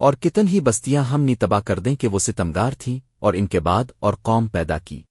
اور کتن ہی بستیاں ہم نے تباہ کر دیں کہ وہ ستمگار تھیں اور ان کے بعد اور قوم پیدا کی۔